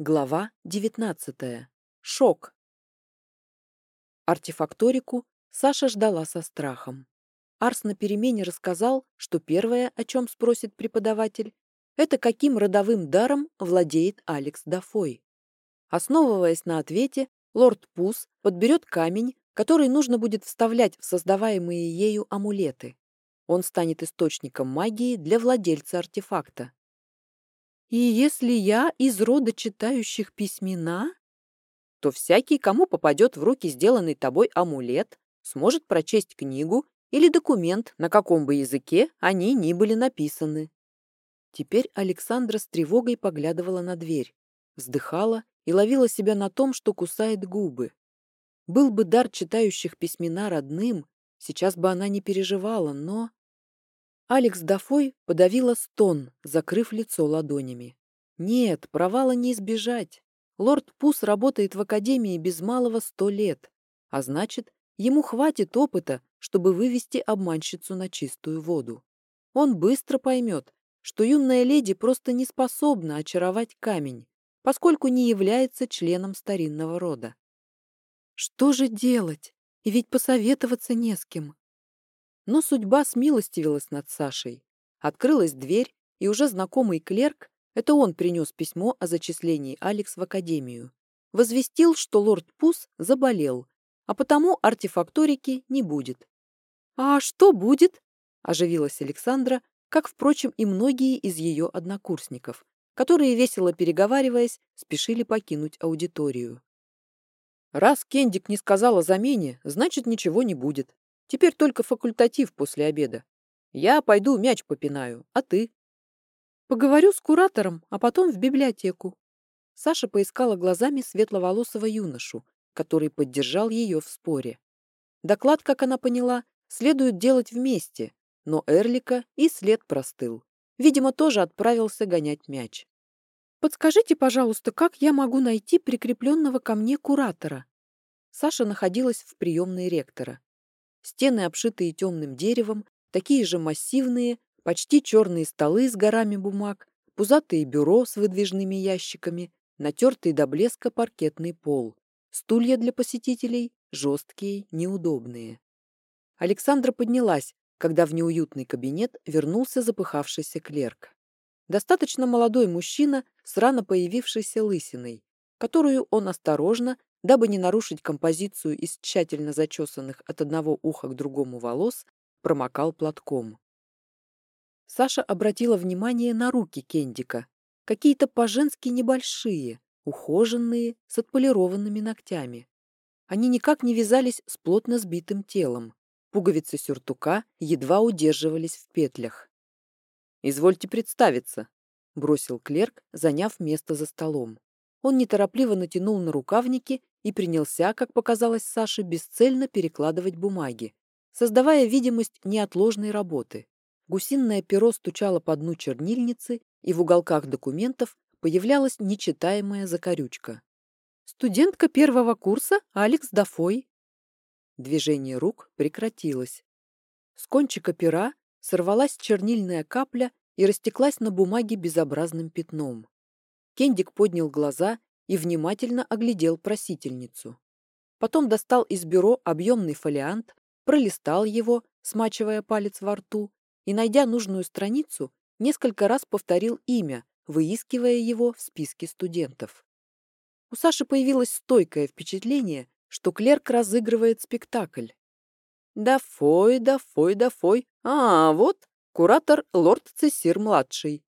Глава 19. Шок. Артефакторику Саша ждала со страхом. Арс на перемене рассказал, что первое, о чем спросит преподаватель, это каким родовым даром владеет Алекс Дафой. Основываясь на ответе, лорд Пус подберет камень, который нужно будет вставлять в создаваемые ею амулеты. Он станет источником магии для владельца артефакта. И если я из рода читающих письмена, то всякий, кому попадет в руки сделанный тобой амулет, сможет прочесть книгу или документ, на каком бы языке они ни были написаны. Теперь Александра с тревогой поглядывала на дверь, вздыхала и ловила себя на том, что кусает губы. Был бы дар читающих письмена родным, сейчас бы она не переживала, но... Алекс Дафой подавила стон, закрыв лицо ладонями. Нет, провала не избежать. Лорд Пус работает в Академии без малого сто лет, а значит, ему хватит опыта, чтобы вывести обманщицу на чистую воду. Он быстро поймет, что юная леди просто не способна очаровать камень, поскольку не является членом старинного рода. Что же делать? И ведь посоветоваться не с кем. Но судьба смилостивилась над Сашей. Открылась дверь, и уже знакомый клерк, это он принес письмо о зачислении Алекс в академию, возвестил, что лорд Пус заболел, а потому артефакторики не будет. «А что будет?» – оживилась Александра, как, впрочем, и многие из ее однокурсников, которые, весело переговариваясь, спешили покинуть аудиторию. «Раз Кендик не сказал о замене, значит, ничего не будет», Теперь только факультатив после обеда. Я пойду мяч попинаю, а ты? Поговорю с куратором, а потом в библиотеку. Саша поискала глазами светловолосого юношу, который поддержал ее в споре. Доклад, как она поняла, следует делать вместе, но Эрлика и след простыл. Видимо, тоже отправился гонять мяч. «Подскажите, пожалуйста, как я могу найти прикрепленного ко мне куратора?» Саша находилась в приемной ректора. Стены, обшитые темным деревом, такие же массивные, почти черные столы с горами бумаг, пузатые бюро с выдвижными ящиками, натертый до блеска паркетный пол, стулья для посетителей жесткие, неудобные. Александра поднялась, когда в неуютный кабинет вернулся запыхавшийся клерк. Достаточно молодой мужчина с рано появившейся лысиной, которую он осторожно, дабы не нарушить композицию из тщательно зачесанных от одного уха к другому волос, промокал платком. Саша обратила внимание на руки Кендика, какие-то по-женски небольшие, ухоженные, с отполированными ногтями. Они никак не вязались с плотно сбитым телом. Пуговицы сюртука едва удерживались в петлях. «Извольте представиться», — бросил клерк, заняв место за столом. Он неторопливо натянул на рукавники и принялся, как показалось Саше, бесцельно перекладывать бумаги, создавая видимость неотложной работы. Гусиное перо стучало по дну чернильницы, и в уголках документов появлялась нечитаемая закорючка. «Студентка первого курса Алекс Дафой». Движение рук прекратилось. С кончика пера сорвалась чернильная капля и растеклась на бумаге безобразным пятном. Кендик поднял глаза и внимательно оглядел просительницу. Потом достал из бюро объемный фолиант, пролистал его, смачивая палец во рту, и, найдя нужную страницу, несколько раз повторил имя, выискивая его в списке студентов. У Саши появилось стойкое впечатление, что клерк разыгрывает спектакль. Да фой, да фой, да фой. А, вот, куратор лорд Цессир-младший.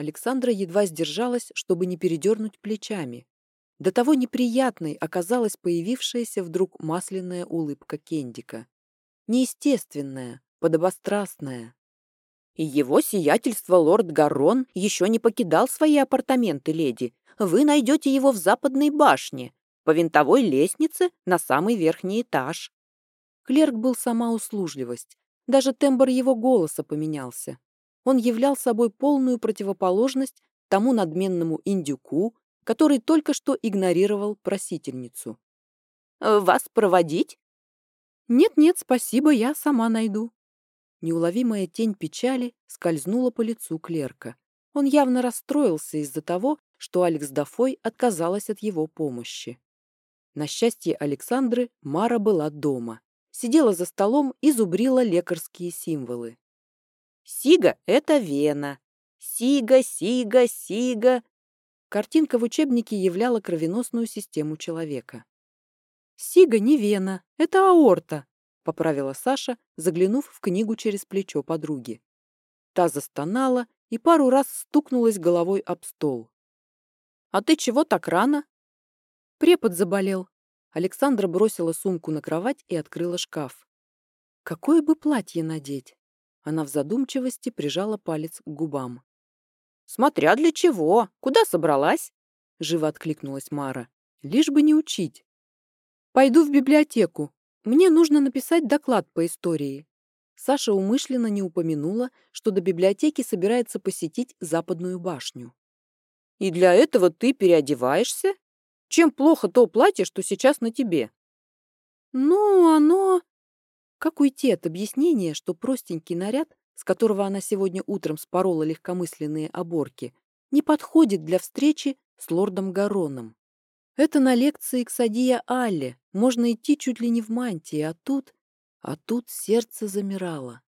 Александра едва сдержалась, чтобы не передернуть плечами. До того неприятной оказалась появившаяся вдруг масляная улыбка Кендика. Неестественная, подобострастная. «И его сиятельство лорд Гаррон еще не покидал свои апартаменты, леди. Вы найдете его в западной башне, по винтовой лестнице на самый верхний этаж». Клерк был сама услужливость. Даже тембр его голоса поменялся он являл собой полную противоположность тому надменному индюку, который только что игнорировал просительницу. «Э, «Вас проводить?» «Нет-нет, спасибо, я сама найду». Неуловимая тень печали скользнула по лицу клерка. Он явно расстроился из-за того, что Алекс Дафой отказалась от его помощи. На счастье Александры Мара была дома. Сидела за столом и зубрила лекарские символы. «Сига — это вена. Сига, сига, сига». Картинка в учебнике являла кровеносную систему человека. «Сига не вена, это аорта», — поправила Саша, заглянув в книгу через плечо подруги. Та застонала и пару раз стукнулась головой об стол. «А ты чего так рано?» «Препод заболел». Александра бросила сумку на кровать и открыла шкаф. «Какое бы платье надеть?» Она в задумчивости прижала палец к губам. «Смотря для чего. Куда собралась?» Живо откликнулась Мара. «Лишь бы не учить». «Пойду в библиотеку. Мне нужно написать доклад по истории». Саша умышленно не упомянула, что до библиотеки собирается посетить Западную башню. «И для этого ты переодеваешься? Чем плохо то платье, что сейчас на тебе?» «Ну, оно...» Как уйти от объяснения, что простенький наряд, с которого она сегодня утром спорола легкомысленные оборки, не подходит для встречи с лордом Гароном? Это на лекции к Садия Алле. Можно идти чуть ли не в мантии, а тут... А тут сердце замирало.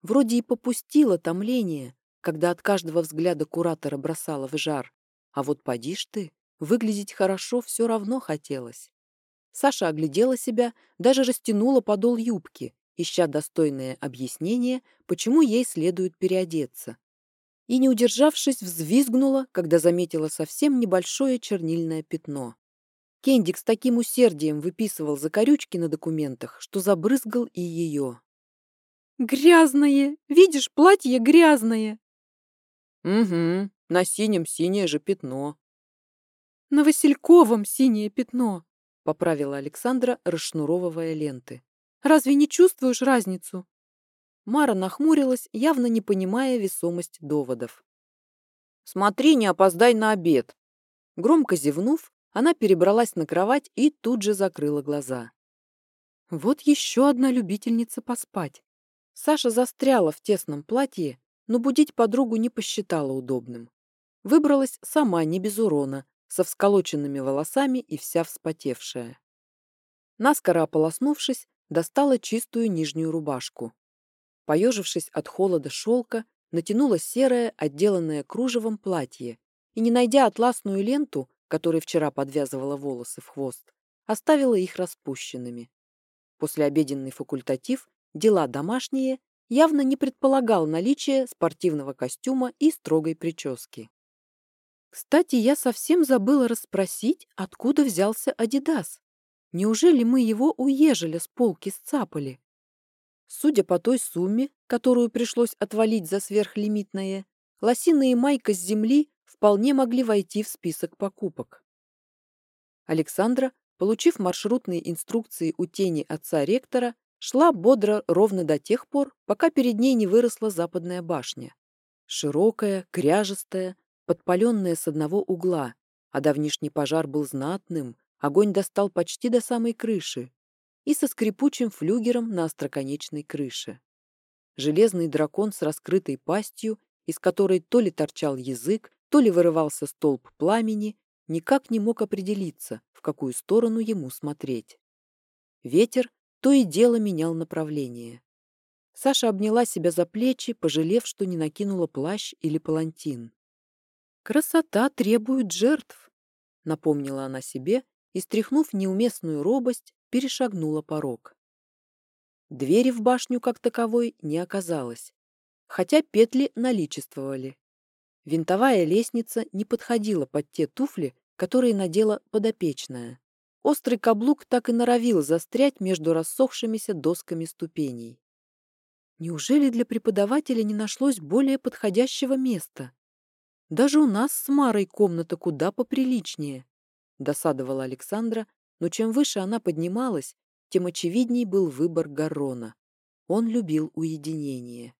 Вроде и попустило томление, когда от каждого взгляда куратора бросало в жар. А вот поди ж ты, выглядеть хорошо все равно хотелось. Саша оглядела себя, даже растянула подол юбки, ища достойное объяснение, почему ей следует переодеться. И, не удержавшись, взвизгнула, когда заметила совсем небольшое чернильное пятно. Кендик с таким усердием выписывал закорючки на документах, что забрызгал и ее. «Грязное! Видишь, платье грязное!» «Угу, на синем синее же пятно». «На Васильковом синее пятно», — поправила Александра, расшнуровывая ленты. «Разве не чувствуешь разницу?» Мара нахмурилась, явно не понимая весомость доводов. «Смотри, не опоздай на обед!» Громко зевнув, она перебралась на кровать и тут же закрыла глаза. Вот еще одна любительница поспать. Саша застряла в тесном платье, но будить подругу не посчитала удобным. Выбралась сама, не без урона, со всколоченными волосами и вся вспотевшая. Наскоро ополоснувшись, достала чистую нижнюю рубашку. Поежившись от холода шелка, натянула серое, отделанное кружевом платье и, не найдя атласную ленту, которой вчера подвязывала волосы в хвост, оставила их распущенными. После обеденный факультатив «Дела домашние» явно не предполагал наличие спортивного костюма и строгой прически. Кстати, я совсем забыла расспросить, откуда взялся Адидас. Неужели мы его у ежеля с полки сцапали? Судя по той сумме, которую пришлось отвалить за сверхлимитное, лосиная и майка с земли вполне могли войти в список покупок. Александра, получив маршрутные инструкции у тени отца ректора, шла бодро ровно до тех пор, пока перед ней не выросла западная башня. Широкая, кряжестая, подпаленная с одного угла, а давнишний пожар был знатным, огонь достал почти до самой крыши и со скрипучим флюгером на остроконечной крыше. Железный дракон с раскрытой пастью, из которой то ли торчал язык, то ли вырывался столб пламени, никак не мог определиться, в какую сторону ему смотреть. Ветер то и дело менял направление. Саша обняла себя за плечи, пожалев, что не накинула плащ или палантин. «Красота требует жертв», — напомнила она себе и, стряхнув неуместную робость, перешагнула порог. Двери в башню как таковой не оказалось, хотя петли наличествовали. Винтовая лестница не подходила под те туфли, которые надела подопечная. Острый каблук так и норовил застрять между рассохшимися досками ступеней. Неужели для преподавателя не нашлось более подходящего места? Даже у нас с Марой комната куда поприличнее, досадовала Александра, но чем выше она поднималась, тем очевидней был выбор Гаррона. Он любил уединение.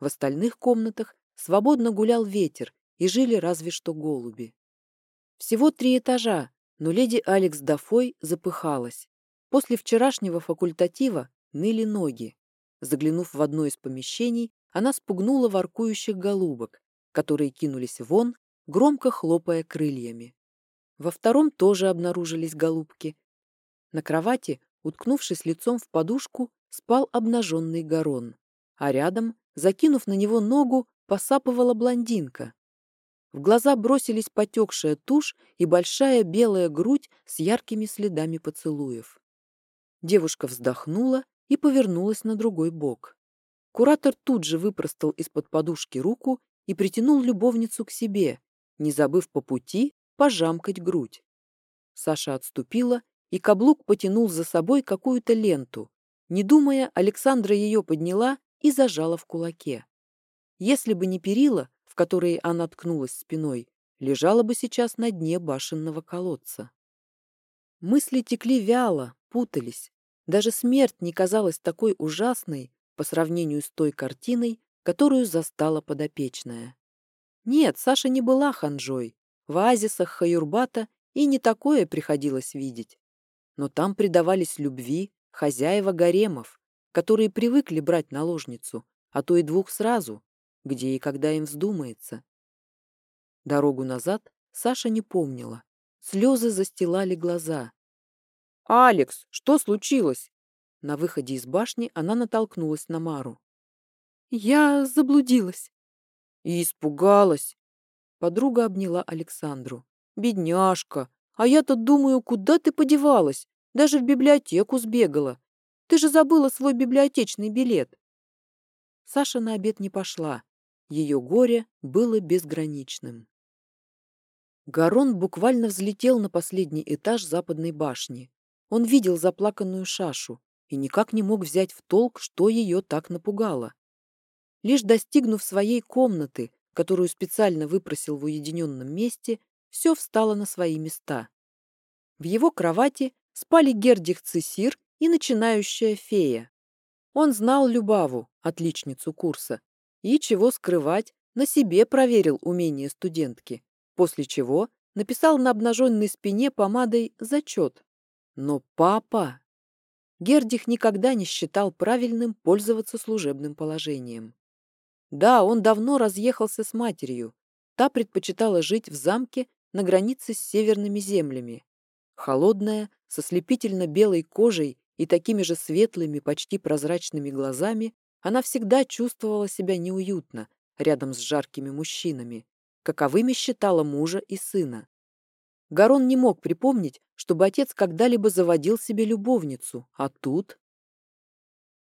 В остальных комнатах Свободно гулял ветер, и жили разве что голуби. Всего три этажа, но леди Алекс Дафой запыхалась. После вчерашнего факультатива ныли ноги. Заглянув в одно из помещений, она спугнула воркующих голубок, которые кинулись вон, громко хлопая крыльями. Во втором тоже обнаружились голубки. На кровати, уткнувшись лицом в подушку, спал обнаженный горон, а рядом, закинув на него ногу, посапывала блондинка. В глаза бросились потекшая тушь и большая белая грудь с яркими следами поцелуев. Девушка вздохнула и повернулась на другой бок. Куратор тут же выпростал из-под подушки руку и притянул любовницу к себе, не забыв по пути пожамкать грудь. Саша отступила, и каблук потянул за собой какую-то ленту. Не думая, Александра ее подняла и зажала в кулаке. Если бы не перила, в которые она ткнулась спиной, лежала бы сейчас на дне башенного колодца. Мысли текли вяло, путались. Даже смерть не казалась такой ужасной по сравнению с той картиной, которую застала подопечная. Нет, Саша не была ханжой. В оазисах Хаюрбата и не такое приходилось видеть. Но там предавались любви хозяева гаремов, которые привыкли брать наложницу, а то и двух сразу, где и когда им вздумается. Дорогу назад Саша не помнила. Слезы застилали глаза. «Алекс, что случилось?» На выходе из башни она натолкнулась на Мару. «Я заблудилась». «И испугалась». Подруга обняла Александру. «Бедняжка, а я-то думаю, куда ты подевалась? Даже в библиотеку сбегала. Ты же забыла свой библиотечный билет». Саша на обед не пошла. Ее горе было безграничным. Гарон буквально взлетел на последний этаж западной башни. Он видел заплаканную Шашу и никак не мог взять в толк, что ее так напугало. Лишь достигнув своей комнаты, которую специально выпросил в уединенном месте, все встало на свои места. В его кровати спали Гердих Цесир и начинающая фея. Он знал Любаву, отличницу курса, и, чего скрывать, на себе проверил умение студентки, после чего написал на обнаженной спине помадой зачет. Но папа... Гердих никогда не считал правильным пользоваться служебным положением. Да, он давно разъехался с матерью. Та предпочитала жить в замке на границе с северными землями. Холодная, со слепительно белой кожей и такими же светлыми, почти прозрачными глазами, она всегда чувствовала себя неуютно рядом с жаркими мужчинами, каковыми считала мужа и сына. Гарон не мог припомнить, чтобы отец когда-либо заводил себе любовницу, а тут...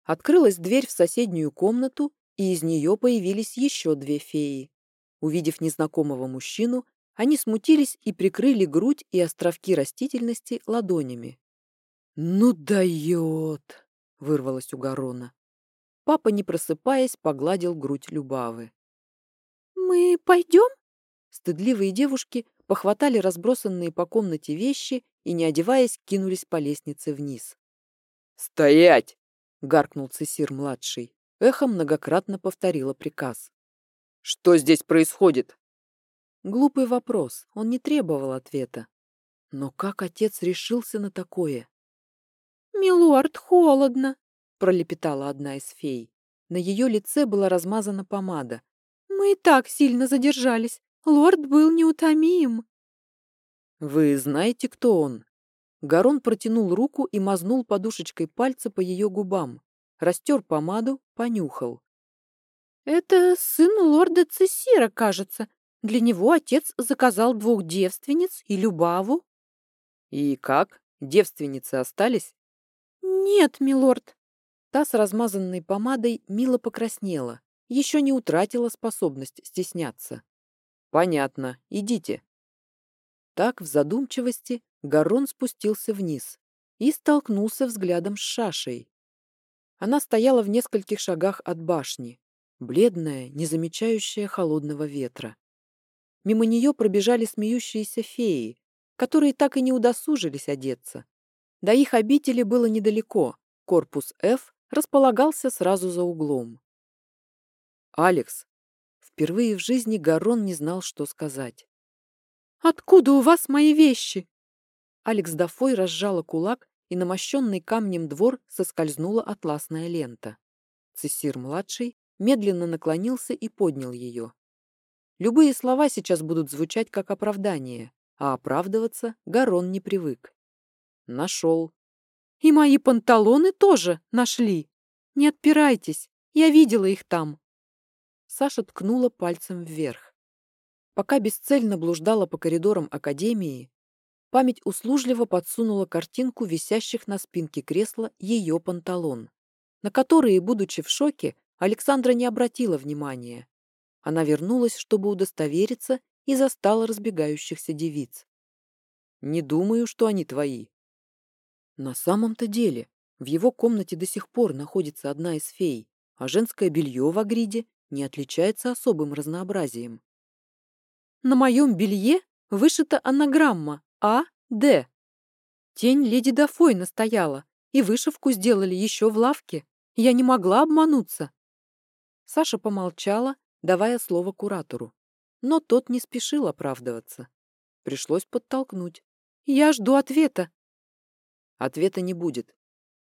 Открылась дверь в соседнюю комнату, и из нее появились еще две феи. Увидев незнакомого мужчину, они смутились и прикрыли грудь и островки растительности ладонями. «Ну дает!» — вырвалось у Гарона. Папа, не просыпаясь, погладил грудь Любавы. «Мы пойдем?» Стыдливые девушки похватали разбросанные по комнате вещи и, не одеваясь, кинулись по лестнице вниз. «Стоять!» — гаркнул Цесир-младший. Эхо многократно повторило приказ. «Что здесь происходит?» Глупый вопрос, он не требовал ответа. Но как отец решился на такое? «Милорд, холодно!» — пролепетала одна из фей. На ее лице была размазана помада. «Мы и так сильно задержались. Лорд был неутомим. Вы знаете, кто он? Гарон протянул руку и мазнул подушечкой пальца по ее губам. Растер помаду, понюхал. Это сын лорда Цесира, кажется. Для него отец заказал двух девственниц и Любаву. И как? Девственницы остались? Нет, милорд. Та с размазанной помадой мило покраснела, еще не утратила способность стесняться. Понятно, идите. Так, в задумчивости, Гарон спустился вниз и столкнулся взглядом с Шашей. Она стояла в нескольких шагах от башни, бледная, не замечающая холодного ветра. Мимо нее пробежали смеющиеся феи, которые так и не удосужились одеться. До их обители было недалеко, корпус F располагался сразу за углом. «Алекс, Впервые в жизни Гарон не знал, что сказать. «Откуда у вас мои вещи?» Алекс Дафой разжала кулак, и на мощенный камнем двор соскользнула атласная лента. Цессир-младший медленно наклонился и поднял ее. Любые слова сейчас будут звучать как оправдание, а оправдываться Гарон не привык. Нашел. И мои панталоны тоже нашли. Не отпирайтесь, я видела их там. Саша ткнула пальцем вверх. Пока бесцельно блуждала по коридорам академии, память услужливо подсунула картинку висящих на спинке кресла ее панталон, на которые, будучи в шоке, Александра не обратила внимания. Она вернулась, чтобы удостовериться, и застала разбегающихся девиц. «Не думаю, что они твои». На самом-то деле, в его комнате до сих пор находится одна из фей, а женское белье в Агриде не отличается особым разнообразием. На моем белье вышита анаграмма А. Д. Тень леди Дафой настояла, и вышивку сделали еще в лавке. Я не могла обмануться. Саша помолчала, давая слово куратору. Но тот не спешил оправдываться. Пришлось подтолкнуть. «Я жду ответа». Ответа не будет.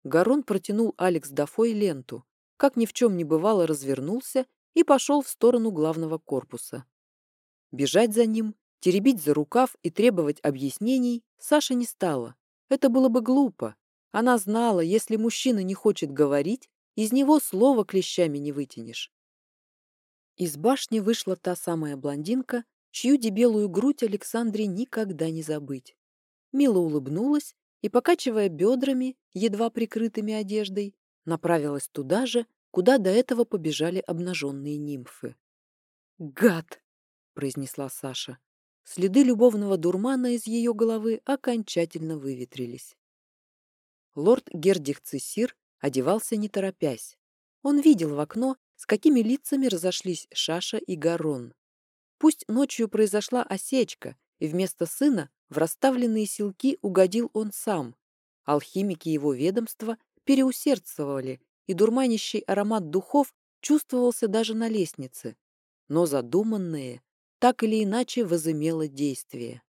Гарон протянул Алекс Дафой ленту, как ни в чем не бывало развернулся и пошел в сторону главного корпуса. Бежать за ним, теребить за рукав и требовать объяснений Саша не стала. Это было бы глупо. Она знала, если мужчина не хочет говорить, из него слова клещами не вытянешь. Из башни вышла та самая блондинка, чью дебелую грудь Александре никогда не забыть. Мило улыбнулась и, покачивая бедрами, едва прикрытыми одеждой, направилась туда же, куда до этого побежали обнаженные нимфы. «Гад!» — произнесла Саша. Следы любовного дурмана из ее головы окончательно выветрились. Лорд Гердих Цесир одевался не торопясь. Он видел в окно, с какими лицами разошлись Шаша и Гарон. Пусть ночью произошла осечка, и вместо сына в расставленные силки угодил он сам. Алхимики его ведомства переусердствовали и дурманящий аромат духов чувствовался даже на лестнице, но задуманное так или иначе возымело действие.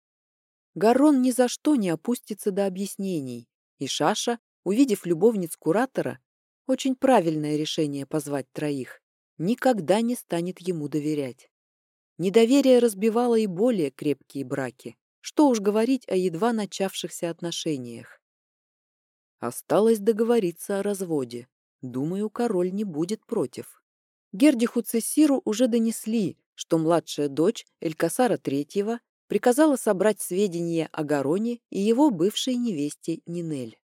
Гарон ни за что не опустится до объяснений, и Шаша, увидев любовниц куратора, очень правильное решение позвать троих, никогда не станет ему доверять. Недоверие разбивало и более крепкие браки, что уж говорить о едва начавшихся отношениях. Осталось договориться о разводе. Думаю, король не будет против. Гердиху Цессиру уже донесли, что младшая дочь Элькасара III приказала собрать сведения о Гароне и его бывшей невесте Нинель.